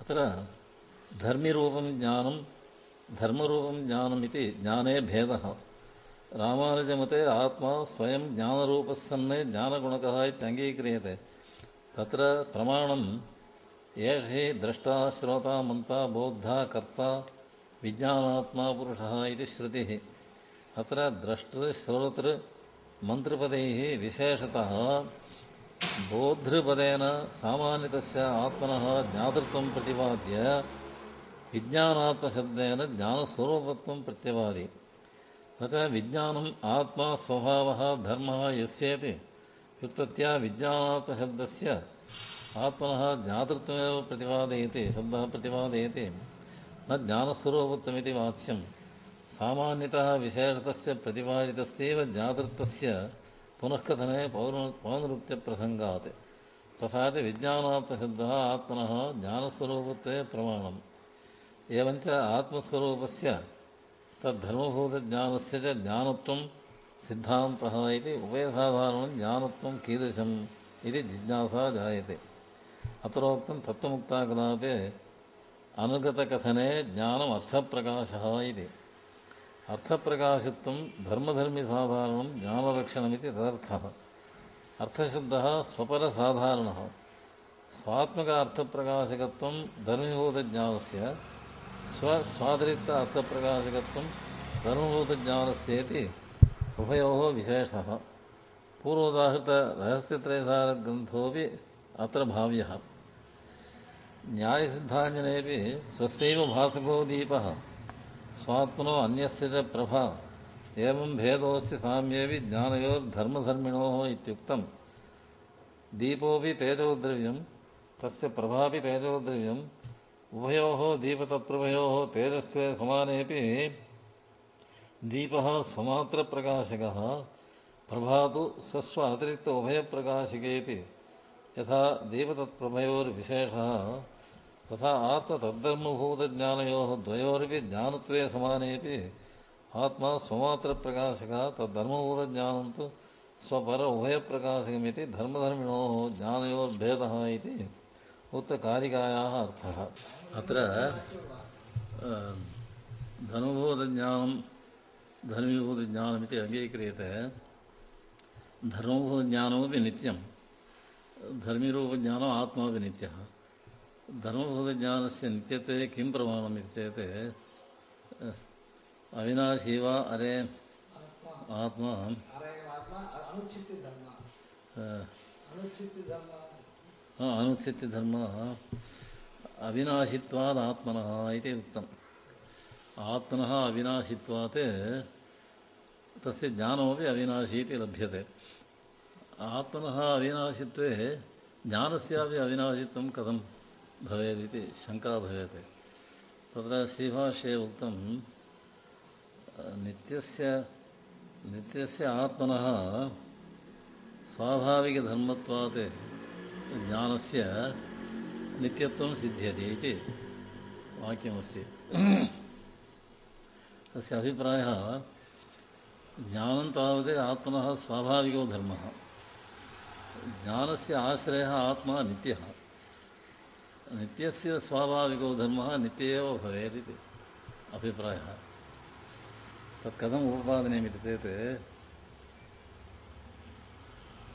अत्र धर्मिरूपं ज्ञानं धर्मरूपं ज्ञानमिति ज्ञाने भेदः। रामानुजमते आत्मा स्वयं ज्ञानरूपः सन् ज्ञानगुणकः इत्यङ्गीक्रियते तत्र प्रमाणम् एष हि द्रष्टा, श्रोता, मन्ता, बोद्धा, कर्ता, विज्ञानात्मा, पुरुषः इति श्रुतिः। अत्र द्रष्टृश्रोतृ मन्त्रपदैः विशेषतः बोद्धृपदेन सामान्यतस्य आत्मनः ज्ञातृत्वं प्रतिपाद्य विज्ञानात्मशब्देन ज्ञानस्वरूपत्वं प्रत्यवादि। न च विज्ञानम् आत्मा स्वभावः धर्मः यस्येति व्युत्पत्त्या विज्ञानात्मशब्दस्य आत्मनः ज्ञातृत्वमेव प्रतिपादयति, शब्दः प्रतिपादयति न ज्ञानस्वरूपत्वमिति वाच्यं सामान्यतः विशेषतस्य प्रतिपादितस्यैव ज्ञातृत्वस्य पुनः कथने पौर पौनरुक्त्यप्रसङ्गात् तथा च विज्ञानात्मशब्दः आत्मनः ज्ञानस्वरूपत्वे प्रमाणम्। एवञ्च आत्मस्वरूपस्य तद्धर्मभूतज्ञानस्य च ज्ञानत्वं सिद्धान्तः इति उभयसाधारणं ज्ञानत्वं कीदृशम् इति जिज्ञासा जायते। अत्रोक्तं तत्त्वमुक्ताकलापे अनुगतकथने ज्ञानम् अर्थप्रकाशः इति। अर्थप्रकाशत्वं धर्मधर्मिसाधारणं तदर्थः। अर्थशब्दः स्वपरसाधारणः। स्वात्मक अर्थप्रकाशकत्वं धर्मीभूतज्ञानस्य स्वस्वातिरिक्त अर्थप्रकाशकत्वं धर्मभूतज्ञानस्येति उभयोः विशेषः। पूर्वोदाहृतरहस्यत्रयसारग्रन्थोऽपि अत्र भाव्यः। न्यायसिद्धाञ्जनेऽपि स्वस्यैव भासको दीपः स्वात्मनो अन्यस्य च प्रभा। एवं भेदोऽस्य साम्येऽपि ज्ञानयोर्धर्मधर्मिणोः इत्युक्तं दीपोऽपि तेजोद्रव्यं तस्य प्रभापि तेजोद्रव्यम्, उभयोः दीपतत्प्रभयोः तेजस्त्वे समानेऽपि दीपः स्वमात्रप्रकाशकः, प्रभा तु स्वस्व अतिरिक्त उभयप्रकाशिकेति यथा दीपतत्प्रभयोर्विशेषः तथा आत्मतद्धर्मभूतज्ञानयोः द्वयोरपि ज्ञानत्वे समानेपि आत्मा स्वमात्रप्रकाशकः तद्धर्मभूतज्ञानं तु स्वपर उभयप्रकाशकमिति धर्मधर्मिणोः ज्ञानयोर्भेदः इति उक्तकारिकायाः अर्थः। अत्र धर्मभूतज्ञानं धर्मीभूतज्ञानमिति अङ्गीक्रियते। धर्मभूतज्ञानमपि नित्यं। धर्मीरूपज्ञानम् आत्मापि नित्यः धर्मभूतज्ञानस्य नित्यत्वे किं प्रमाणम् इति चेत् अविनाशी वा अरे आत्मा? अनुचित्यधर्म अविनाशित्वात् आत्मनः इति उक्तम् आत्मनः अविनाशित्वात्, तस्य ज्ञानमपि अविनाशी इति लभ्यते। आत्मनः अविनाशित्वे ज्ञानस्यापि अविनाशित्वं कथं भवेदिति शङ्का भवेत्। तत्र श्रीभाष्ये उक्तं नित्यस्य नित्यस्य आत्मनः स्वाभाविकधर्मत्वात् ज्ञानस्य नित्यत्वं सिद्ध्यति इति वाक्यमस्ति। तस्य अभिप्रायः, ज्ञानं तावत् आत्मनः स्वाभाविको धर्मः। ज्ञानस्य आश्रयः आत्मा नित्यः। नित्यस्य स्वाभाविको धर्मः नित्य एव भवेत् इति अभिप्रायः। तत् कथम् उपपादनीयमिति चेत्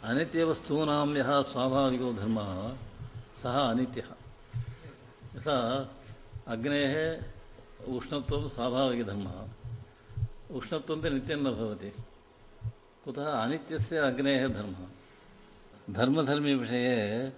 अनित्यवस्तूनां यः स्वाभाविको धर्मः, सः अनित्यः। यथा अग्नेः उष्णत्वं स्वाभाविकधर्मः उष्णत्वं तु नित्यं न भवति। कुतः अनित्यस्य अग्नेः धर्मः? धर्मधर्मिविषये